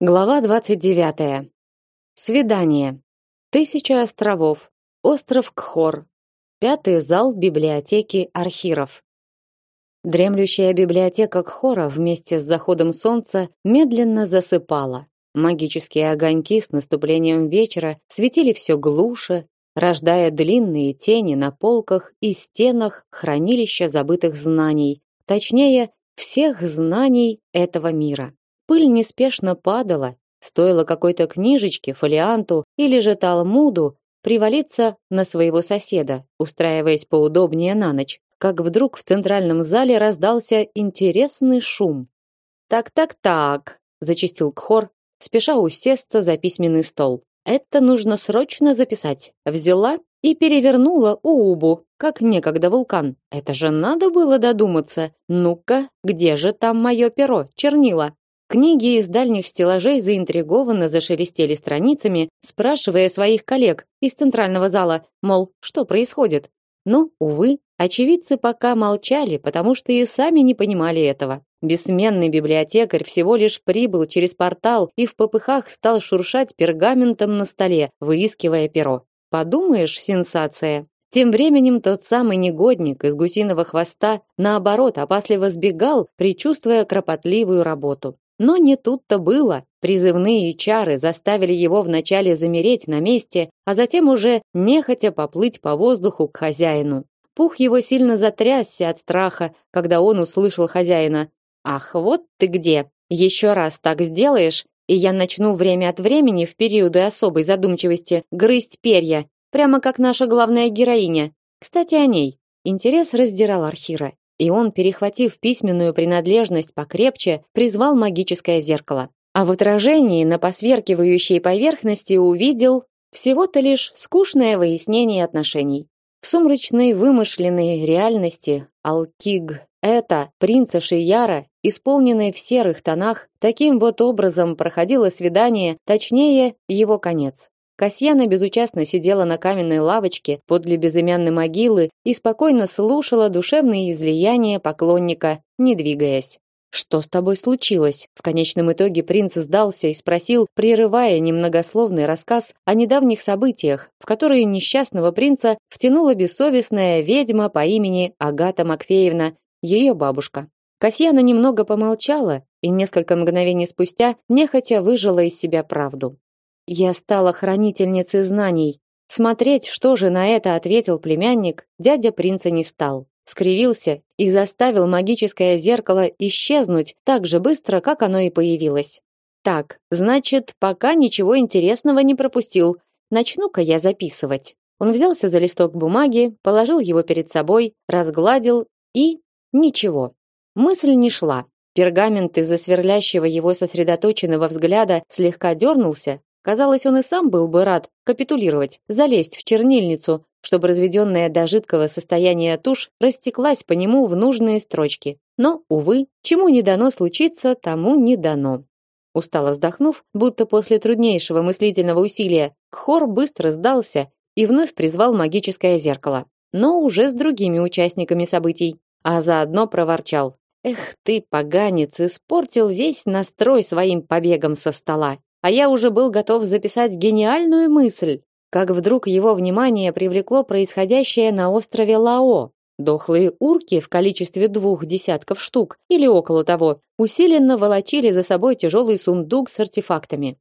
Глава 29. Свидание. Тысяча островов. Остров Кхор. Пятый зал библиотеки Архиров. Дремлющая библиотека Кхора вместе с заходом солнца медленно засыпала. Магические огоньки с наступлением вечера светили все глуше, рождая длинные тени на полках и стенах хранилища забытых знаний, точнее, всех знаний этого мира. Пыль неспешно падала, стоило какой-то книжечке, фолианту или же талмуду привалиться на своего соседа, устраиваясь поудобнее на ночь, как вдруг в центральном зале раздался интересный шум. «Так-так-так», — зачистил Кхор, спеша усесться за письменный стол. «Это нужно срочно записать». Взяла и перевернула Уубу, как некогда вулкан. Это же надо было додуматься. Ну-ка, где же там мое перо, чернила? Книги из дальних стеллажей заинтригованно зашелестели страницами, спрашивая своих коллег из центрального зала, мол, что происходит. Но, увы, очевидцы пока молчали, потому что и сами не понимали этого. Бессменный библиотекарь всего лишь прибыл через портал и в попыхах стал шуршать пергаментом на столе, выискивая перо. Подумаешь, сенсация. Тем временем тот самый негодник из гусиного хвоста, наоборот, опасливо сбегал, предчувствуя кропотливую работу. Но не тут-то было. Призывные чары заставили его вначале замереть на месте, а затем уже нехотя поплыть по воздуху к хозяину. Пух его сильно затрясся от страха, когда он услышал хозяина. «Ах, вот ты где! Еще раз так сделаешь, и я начну время от времени в периоды особой задумчивости грызть перья, прямо как наша главная героиня. Кстати, о ней. Интерес раздирал Архира и он, перехватив письменную принадлежность покрепче, призвал магическое зеркало. А в отражении на посверкивающей поверхности увидел всего-то лишь скучное выяснение отношений. В сумрачной вымышленной реальности Алкиг это принца Шияра, исполненной в серых тонах, таким вот образом проходило свидание, точнее, его конец. Касьяна безучастно сидела на каменной лавочке подле безымянной могилы и спокойно слушала душевные излияния поклонника, не двигаясь. Что с тобой случилось? В конечном итоге принц сдался и спросил, прерывая немногословный рассказ о недавних событиях, в которые несчастного принца втянула бессовестная ведьма по имени Агата Макфеевна, ее бабушка. Касьяна немного помолчала и несколько мгновений спустя нехотя выжила из себя правду. Я стала хранительницей знаний. Смотреть, что же на это ответил племянник, дядя принца не стал. Скривился и заставил магическое зеркало исчезнуть так же быстро, как оно и появилось. Так, значит, пока ничего интересного не пропустил. Начну-ка я записывать. Он взялся за листок бумаги, положил его перед собой, разгладил и ничего. Мысль не шла. Пергамент из-за сверлящего его сосредоточенного взгляда слегка дернулся, Казалось, он и сам был бы рад капитулировать, залезть в чернильницу, чтобы разведенная до жидкого состояния тушь растеклась по нему в нужные строчки. Но, увы, чему не дано случиться, тому не дано. Устало вздохнув, будто после труднейшего мыслительного усилия, Кхор быстро сдался и вновь призвал магическое зеркало, но уже с другими участниками событий, а заодно проворчал: "Эх ты, поганец, испортил весь настрой своим побегом со стола а я уже был готов записать гениальную мысль, как вдруг его внимание привлекло происходящее на острове Лао. Дохлые урки в количестве двух десятков штук или около того усиленно волочили за собой тяжелый сундук с артефактами.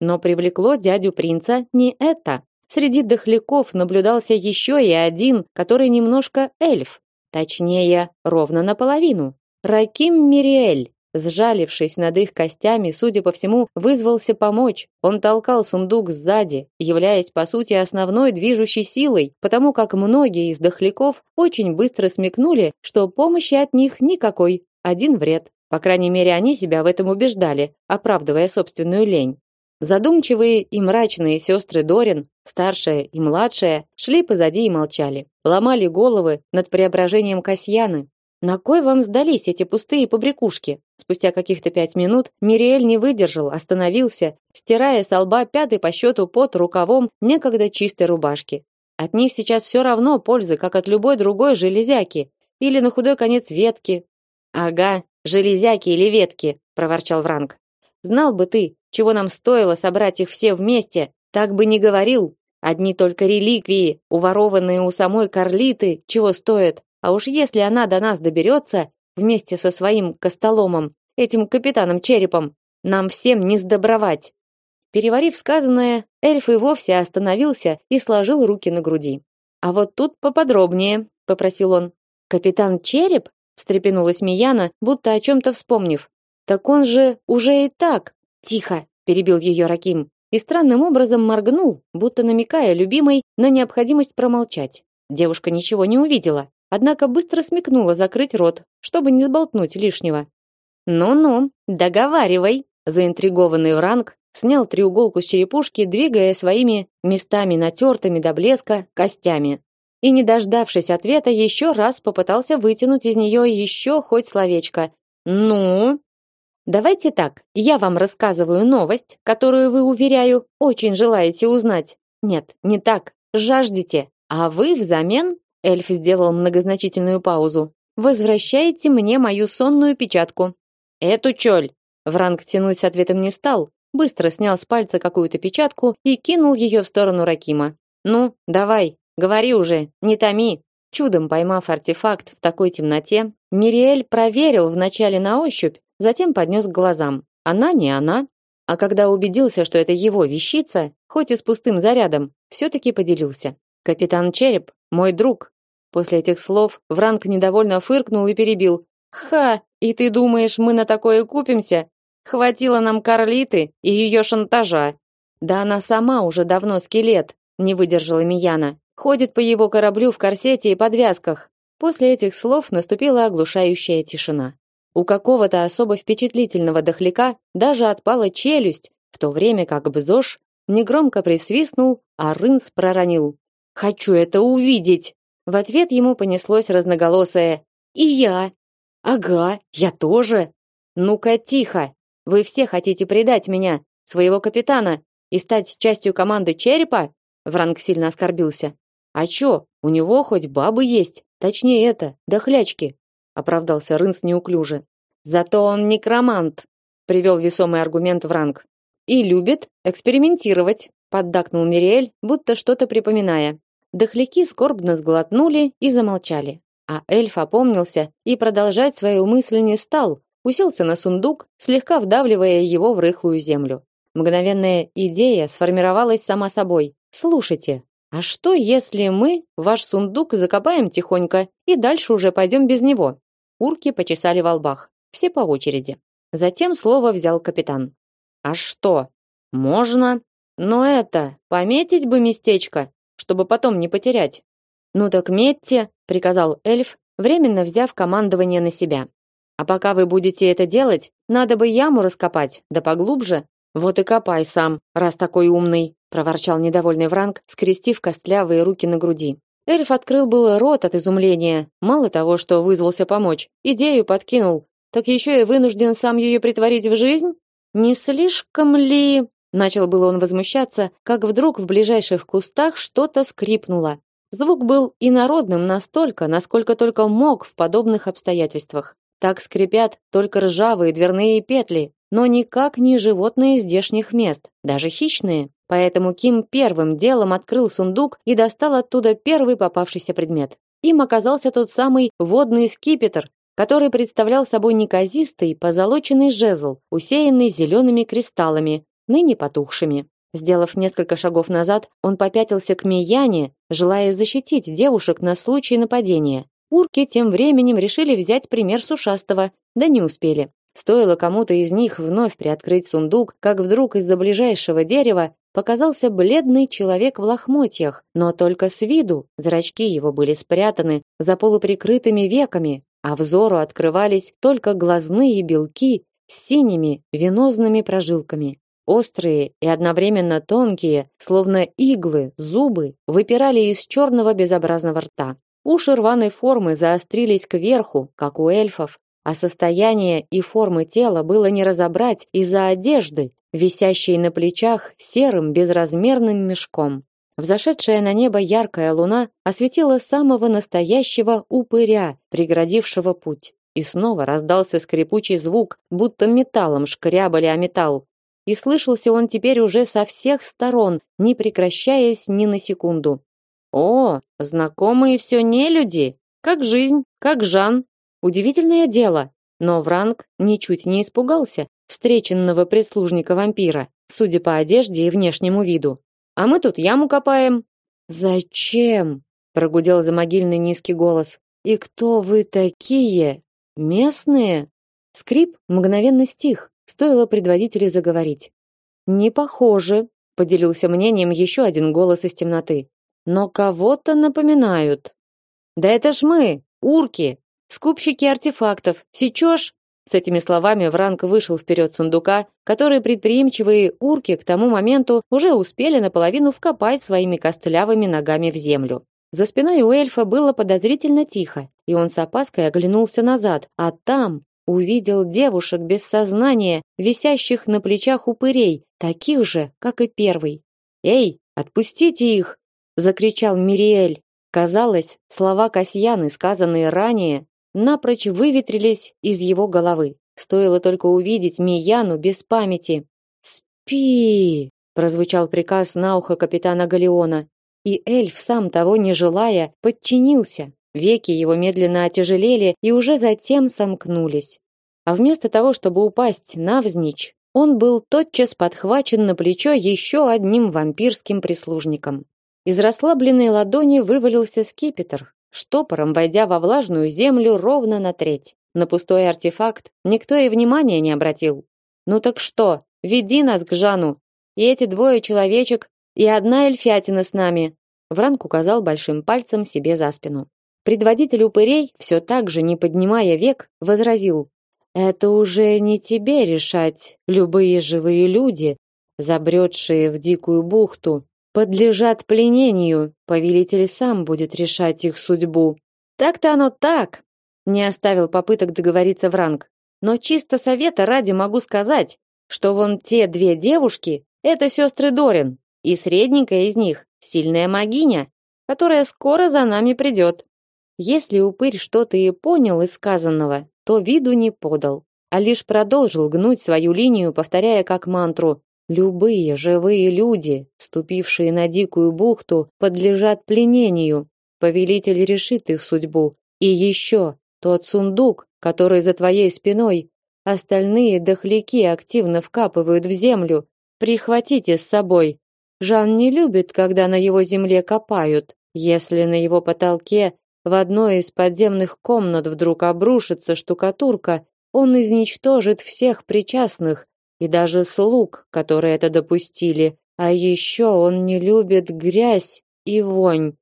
Но привлекло дядю принца не это. Среди дохляков наблюдался еще и один, который немножко эльф, точнее, ровно наполовину. Раким Мириэль, Сжалившись над их костями, судя по всему, вызвался помочь. Он толкал сундук сзади, являясь по сути основной движущей силой, потому как многие из дохляков очень быстро смекнули, что помощи от них никакой, один вред. По крайней мере, они себя в этом убеждали, оправдывая собственную лень. Задумчивые и мрачные сестры Дорин, старшая и младшая, шли позади и молчали, ломали головы над преображением Касьяны, на кой вам сдались эти пустые побрякушки? Спустя каких-то пять минут Мириэль не выдержал, остановился, стирая с лба пятый по счету под рукавом некогда чистой рубашки. От них сейчас все равно пользы, как от любой другой железяки или на худой конец ветки. Ага, железяки или ветки, проворчал Вранг. Знал бы ты, чего нам стоило собрать их все вместе, так бы не говорил. Одни только реликвии, уворованные у самой Карлиты, чего стоят. А уж если она до нас доберется, вместе со своим костоломом, этим капитаном Черепом, нам всем не сдобровать. Переварив сказанное, эльф и вовсе остановился и сложил руки на груди. А вот тут поподробнее, попросил он. Капитан Череп? встрепенулась Мияна, будто о чем то вспомнив. Так он же уже и так. Тихо, перебил ее Раким и странным образом моргнул, будто намекая любимой на необходимость промолчать. Девушка ничего не увидела, однако быстро смекнула закрыть рот, чтобы не сболтнуть лишнего. «Ну-ну, договаривай», заинтригованный Вранг снял треуголку с черепушки, двигая своими местами натертыми до блеска костями. И, не дождавшись ответа, еще раз попытался вытянуть из нее еще хоть словечко. «Ну?» «Давайте так, я вам рассказываю новость, которую вы, уверяю, очень желаете узнать. Нет, не так, жаждете. А вы взамен Эльф сделал многозначительную паузу. Возвращайте мне мою сонную печатку. Эту чёль. Вранг тянуть с ответом не стал, быстро снял с пальца какую-то печатку и кинул ее в сторону Ракима. Ну, давай, говори уже, не томи. Чудом поймав артефакт в такой темноте, Мириэль проверил вначале на ощупь, затем поднес к глазам. Она не она. А когда убедился, что это его вещица, хоть и с пустым зарядом, все таки поделился. Капитан Череп мой друг. После этих слов Вранг недовольно фыркнул и перебил. Ха, и ты думаешь, мы на такое купимся? Хватило нам Карлиты и ее шантажа. Да она сама уже давно скелет, не выдержала Мияна. Ходит по его кораблю в корсете и подвязках. После этих слов наступила оглушающая тишина. У какого-то особо впечатлительного дохляка даже отпала челюсть, в то время как Бзош негромко присвистнул, а Рынс проронил: Хочу это увидеть. В ответ ему понеслось разноголосое: "И я. Ага, я тоже. Ну-ка тихо. Вы все хотите предать меня, своего капитана, и стать частью команды Черепа?" Вранг сильно оскорбился. А чё? У него хоть бабы есть, точнее это, дохлячки, оправдался Рынс неуклюже. Зато он некромант, привел весомый аргумент Вранг. И любит экспериментировать поддакнул Мириэль, будто что-то припоминая. Дохляки скорбно сглотнули и замолчали. А эльф опомнился и продолжать свою мысль не стал, уселся на сундук, слегка вдавливая его в рыхлую землю. Мгновенная идея сформировалась сама собой. Слушайте, а что если мы ваш сундук закопаем тихонько и дальше уже пойдем без него? Урки почесали во лбах, все по очереди. Затем слово взял капитан. А что? Можно, но это, пометить бы местечко, чтобы потом не потерять. Ну так метьте, приказал эльф, временно взяв командование на себя. А пока вы будете это делать, надо бы яму раскопать, да поглубже. Вот и копай сам, раз такой умный, проворчал недовольный Вранг, скрестив костлявые руки на груди. Эльф открыл было рот от изумления. Мало того, что вызвался помочь, идею подкинул, так еще и вынужден сам ее притворить в жизнь? Не слишком ли Начал было он возмущаться, как вдруг в ближайших кустах что-то скрипнуло. Звук был инородным настолько, насколько только мог в подобных обстоятельствах. Так скрипят только ржавые дверные петли, но никак не животные здешних мест, даже хищные. Поэтому Ким первым делом открыл сундук и достал оттуда первый попавшийся предмет. Им оказался тот самый водный скипетр, который представлял собой неказистый позолоченный жезл, усеянный зелеными кристаллами, ныне потухшими. Сделав несколько шагов назад, он попятился к Мияне, желая защитить девушек на случай нападения. Урки тем временем решили взять пример с ушастого, да не успели. Стоило кому-то из них вновь приоткрыть сундук, как вдруг из-за ближайшего дерева показался бледный человек в лохмотьях, но только с виду. Зрачки его были спрятаны за полуприкрытыми веками, а взору открывались только глазные белки с синими венозными прожилками. Острые и одновременно тонкие, словно иглы, зубы выпирали из черного безобразного рта. Уши рваной формы заострились кверху, как у эльфов, а состояние и формы тела было не разобрать из-за одежды, висящей на плечах серым безразмерным мешком. Взошедшая на небо яркая луна осветила самого настоящего упыря, преградившего путь. и снова раздался скрипучий звук, будто металлом шкрябали о металл. И слышался он теперь уже со всех сторон, не прекращаясь ни на секунду. О, знакомые все не люди, как жизнь, как Жан. Удивительное дело, но Вранг ничуть не испугался встреченного прислужника вампира, судя по одежде и внешнему виду. А мы тут яму копаем. Зачем? прогудел за могильный низкий голос. И кто вы такие? Местные? Скрип мгновенно стих, стоило предводителю заговорить. Не похоже, поделился мнением еще один голос из темноты. Но кого-то напоминают. Да это ж мы, урки, скупщики артефактов. Сечешь? С этими словами Вранг вышел вперед сундука, который предприимчивые урки к тому моменту уже успели наполовину вкопать своими костлявыми ногами в землю. За спиной у эльфа было подозрительно тихо, и он с опаской оглянулся назад, а там увидел девушек без сознания, висящих на плечах упырей, таких же, как и первый. "Эй, отпустите их!" закричал Мириэль. Казалось, слова Касьяны, сказанные ранее, напрочь выветрились из его головы. Стоило только увидеть Мияну без памяти. "Спи!" прозвучал приказ на ухо капитана Галеона, и эльф, сам того не желая, подчинился. Веки его медленно отяжелели и уже затем сомкнулись. А вместо того, чтобы упасть навзничь, он был тотчас подхвачен на плечо еще одним вампирским прислужником. Из расслабленной ладони вывалился скипетр, штопором войдя во влажную землю ровно на треть. На пустой артефакт никто и внимания не обратил. Ну так что, веди нас к Жану. И эти двое человечек и одна эльфятина с нами. Вранг указал большим пальцем себе за спину. Предводитель упырей, все так же не поднимая век, возразил: "Это уже не тебе решать. Любые живые люди, забредшие в дикую бухту, подлежат пленению. Повелитель сам будет решать их судьбу". Так-то оно так. Не оставил попыток договориться Вранг. Но чисто совета ради могу сказать, что вон те две девушки это сестры Дорин. И средненькая из них сильная магиня, которая скоро за нами придет. Если упырь что-то и понял из сказанного, то виду не подал, а лишь продолжил гнуть свою линию, повторяя как мантру: любые живые люди, ступившие на дикую бухту, подлежат пленению. Повелитель решит их судьбу. И еще тот сундук, который за твоей спиной, остальные дохляки активно вкапывают в землю. Прихватите с собой. Жан не любит, когда на его земле копают. Если на его потолке в одной из подземных комнат вдруг обрушится штукатурка, он изничтожит всех причастных и даже слуг, которые это допустили. А еще он не любит грязь и вонь.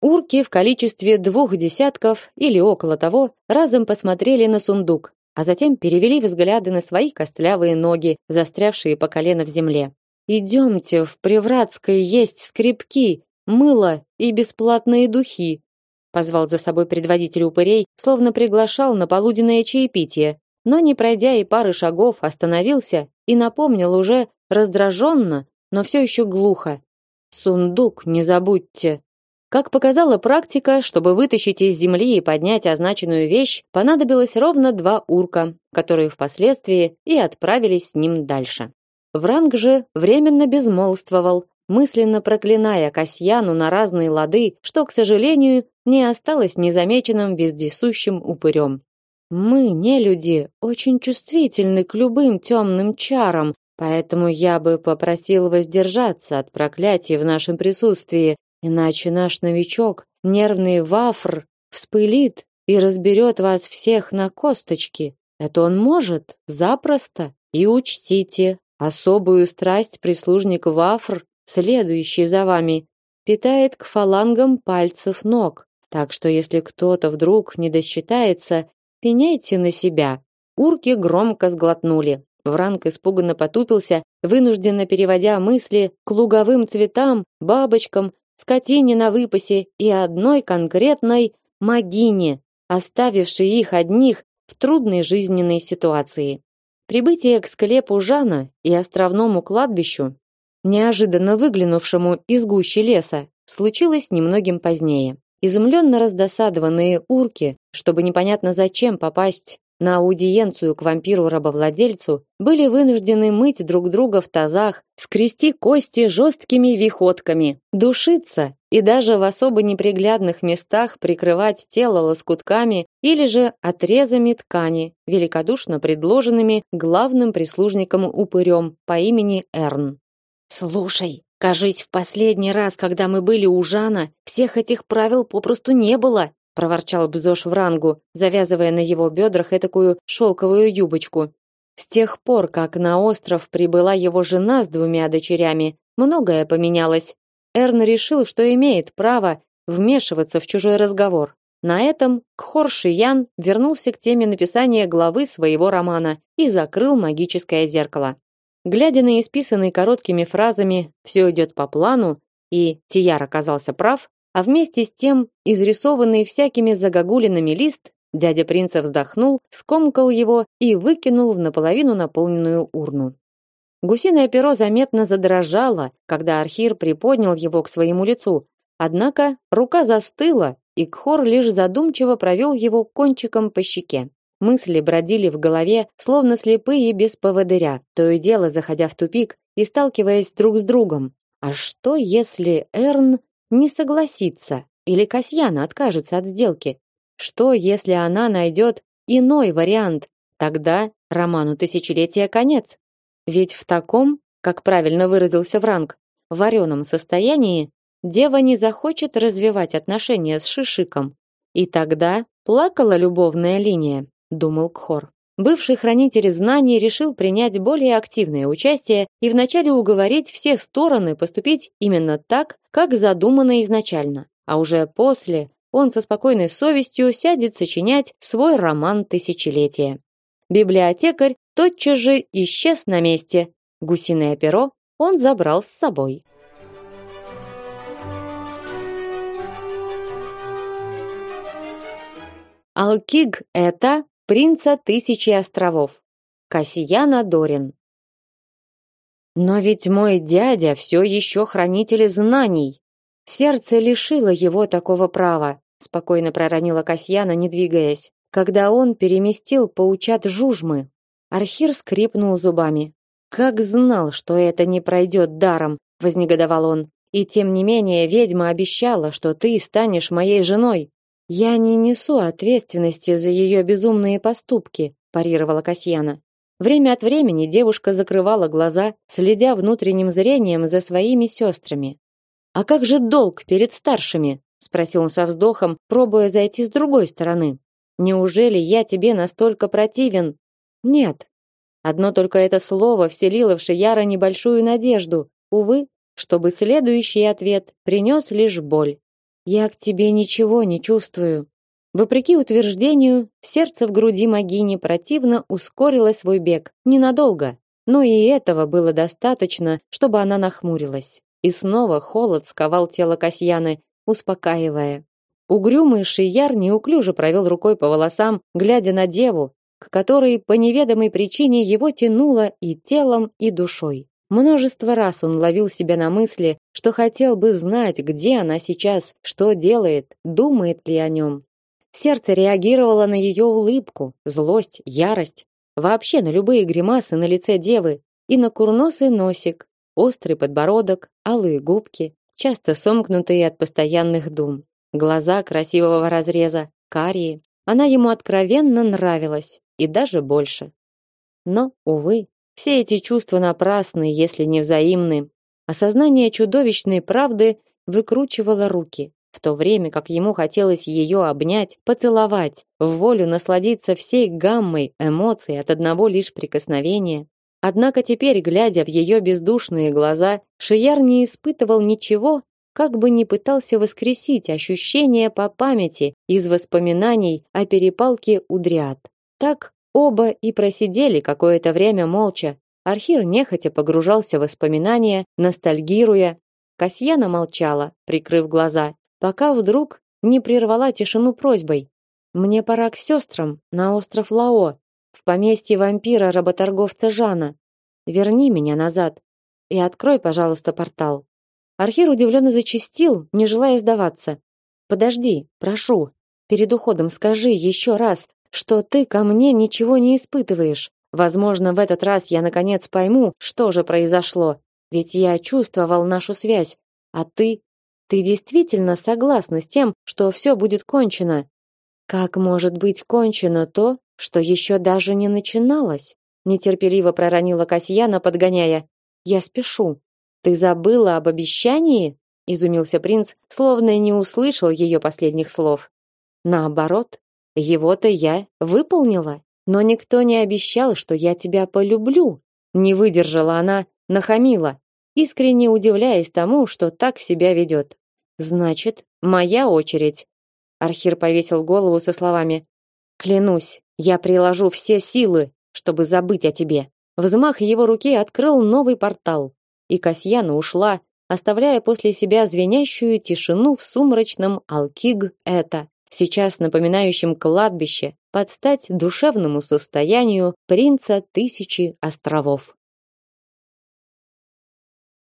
Урки в количестве двух десятков или около того разом посмотрели на сундук, а затем перевели взгляды на свои костлявые ноги, застрявшие по колено в земле. Идемте, в Привратской есть скрипки, мыло и бесплатные духи. Позвал за собой предводитель упырей, словно приглашал на полуденное чаепитие, но не пройдя и пары шагов, остановился и напомнил уже раздраженно, но все еще глухо: "Сундук не забудьте". Как показала практика, чтобы вытащить из земли и поднять означенную вещь, понадобилось ровно два урка, которые впоследствии и отправились с ним дальше. Вранг же временно безмолвствовал, мысленно проклиная Касьяну на разные лады, что, к сожалению, не осталось незамеченным вездесущим упырем. Мы, не люди, очень чувствительны к любым темным чарам, поэтому я бы попросил воздержаться от проклятий в нашем присутствии, иначе наш новичок, нервный вафр, вспылит и разберет вас всех на косточки. Это он может, запросто. И учтите, Особую страсть прислужник Вафр, следующий за вами, питает к фалангам пальцев ног. Так что если кто-то вдруг не досчитается, пеняйте на себя. Урки громко сглотнули. Вранг испуганно потупился, вынужденно переводя мысли к луговым цветам, бабочкам, скотине на выпасе и одной конкретной магине, оставившей их одних в трудной жизненной ситуации. Прибытие к склепу Жана и островному кладбищу, неожиданно выглянувшему из гущи леса, случилось немногим позднее. Изумленно раздосадованные урки, чтобы непонятно зачем попасть на аудиенцию к вампиру-рабовладельцу, были вынуждены мыть друг друга в тазах, скрести кости жесткими виходками, душиться и даже в особо неприглядных местах прикрывать тело лоскутками или же отрезами ткани, великодушно предложенными главным прислужником-упырем по имени Эрн. «Слушай, кажись, в последний раз, когда мы были у Жана, всех этих правил попросту не было», проворчал Бзош в рангу, завязывая на его бедрах этакую шелковую юбочку. С тех пор, как на остров прибыла его жена с двумя дочерями, многое поменялось. Эрн решил, что имеет право вмешиваться в чужой разговор. На этом Кхор Шиян вернулся к теме написания главы своего романа и закрыл магическое зеркало. Глядя на исписанный короткими фразами «все идет по плану» и «Тияр оказался прав», а вместе с тем изрисованный всякими загогулинами лист, дядя принца вздохнул, скомкал его и выкинул в наполовину наполненную урну. Гусиное перо заметно задрожало, когда Архир приподнял его к своему лицу, однако рука застыла, и Кхор лишь задумчиво провел его кончиком по щеке. Мысли бродили в голове, словно слепые без поводыря, то и дело заходя в тупик и сталкиваясь друг с другом. А что, если Эрн не согласится или Касьяна откажется от сделки? Что, если она найдет иной вариант? Тогда роману тысячелетия конец. Ведь в таком, как правильно выразился Вранг, вареном состоянии дева не захочет развивать отношения с Шишиком. И тогда плакала любовная линия, думал Кхор. Бывший хранитель знаний решил принять более активное участие и вначале уговорить все стороны поступить именно так, как задумано изначально, а уже после он со спокойной совестью сядет сочинять свой роман тысячелетия. Библиотекарь тотчас же исчез на месте. Гусиное перо он забрал с собой. Алкиг это принца тысячи островов. Касияна Дорин. Но ведь мой дядя все еще хранитель знаний. Сердце лишило его такого права, спокойно проронила Касьяна, не двигаясь, когда он переместил паучат жужмы. Архир скрипнул зубами. Как знал, что это не пройдет даром, вознегодовал он. И тем не менее ведьма обещала, что ты станешь моей женой. Я не несу ответственности за ее безумные поступки, парировала Касьяна. Время от времени девушка закрывала глаза, следя внутренним зрением за своими сестрами. А как же долг перед старшими? спросил он со вздохом, пробуя зайти с другой стороны. Неужели я тебе настолько противен? Нет. Одно только это слово вселило в Шияра небольшую надежду. Увы, чтобы следующий ответ принес лишь боль. Я к тебе ничего не чувствую. Вопреки утверждению, сердце в груди Магини противно ускорило свой бег, ненадолго, но и этого было достаточно, чтобы она нахмурилась. И снова холод сковал тело Касьяны, успокаивая. Угрюмый Шияр неуклюже провел рукой по волосам, глядя на деву, к которой по неведомой причине его тянуло и телом, и душой. Множество раз он ловил себя на мысли, что хотел бы знать, где она сейчас, что делает, думает ли о нем. Сердце реагировало на ее улыбку, злость, ярость, вообще на любые гримасы на лице девы и на курносый носик, острый подбородок, алые губки, часто сомкнутые от постоянных дум, глаза красивого разреза, карие. Она ему откровенно нравилась, и даже больше. Но, увы, все эти чувства напрасны, если не взаимны. Осознание чудовищной правды выкручивало руки, в то время как ему хотелось ее обнять, поцеловать, в волю насладиться всей гаммой эмоций от одного лишь прикосновения. Однако теперь, глядя в ее бездушные глаза, Шияр не испытывал ничего, как бы ни пытался воскресить ощущения по памяти из воспоминаний о перепалке у дриад. Так Оба и просидели какое-то время молча. Архир нехотя погружался в воспоминания, ностальгируя. Касьяна молчала, прикрыв глаза, пока вдруг не прервала тишину просьбой. «Мне пора к сестрам на остров Лао, в поместье вампира-работорговца Жана. Верни меня назад и открой, пожалуйста, портал». Архир удивленно зачастил, не желая сдаваться. Подожди, прошу. Перед уходом скажи еще раз, что ты ко мне ничего не испытываешь. Возможно, в этот раз я наконец пойму, что же произошло. Ведь я чувствовал нашу связь, а ты ты действительно согласна с тем, что все будет кончено? Как может быть кончено то, что еще даже не начиналось? Нетерпеливо проронила Касьяна, подгоняя. Я спешу. Ты забыла об обещании? Изумился принц, словно не услышал ее последних слов. Наоборот, его-то я выполнила, но никто не обещал, что я тебя полюблю. Не выдержала она, нахамила искренне удивляясь тому, что так себя ведет. Значит, моя очередь. Архир повесил голову со словами: "Клянусь, я приложу все силы, чтобы забыть о тебе". Взмах его руки открыл новый портал, и Касьяна ушла, оставляя после себя звенящую тишину в сумрачном Алкиг это, сейчас напоминающем кладбище, под стать душевному состоянию принца тысячи островов.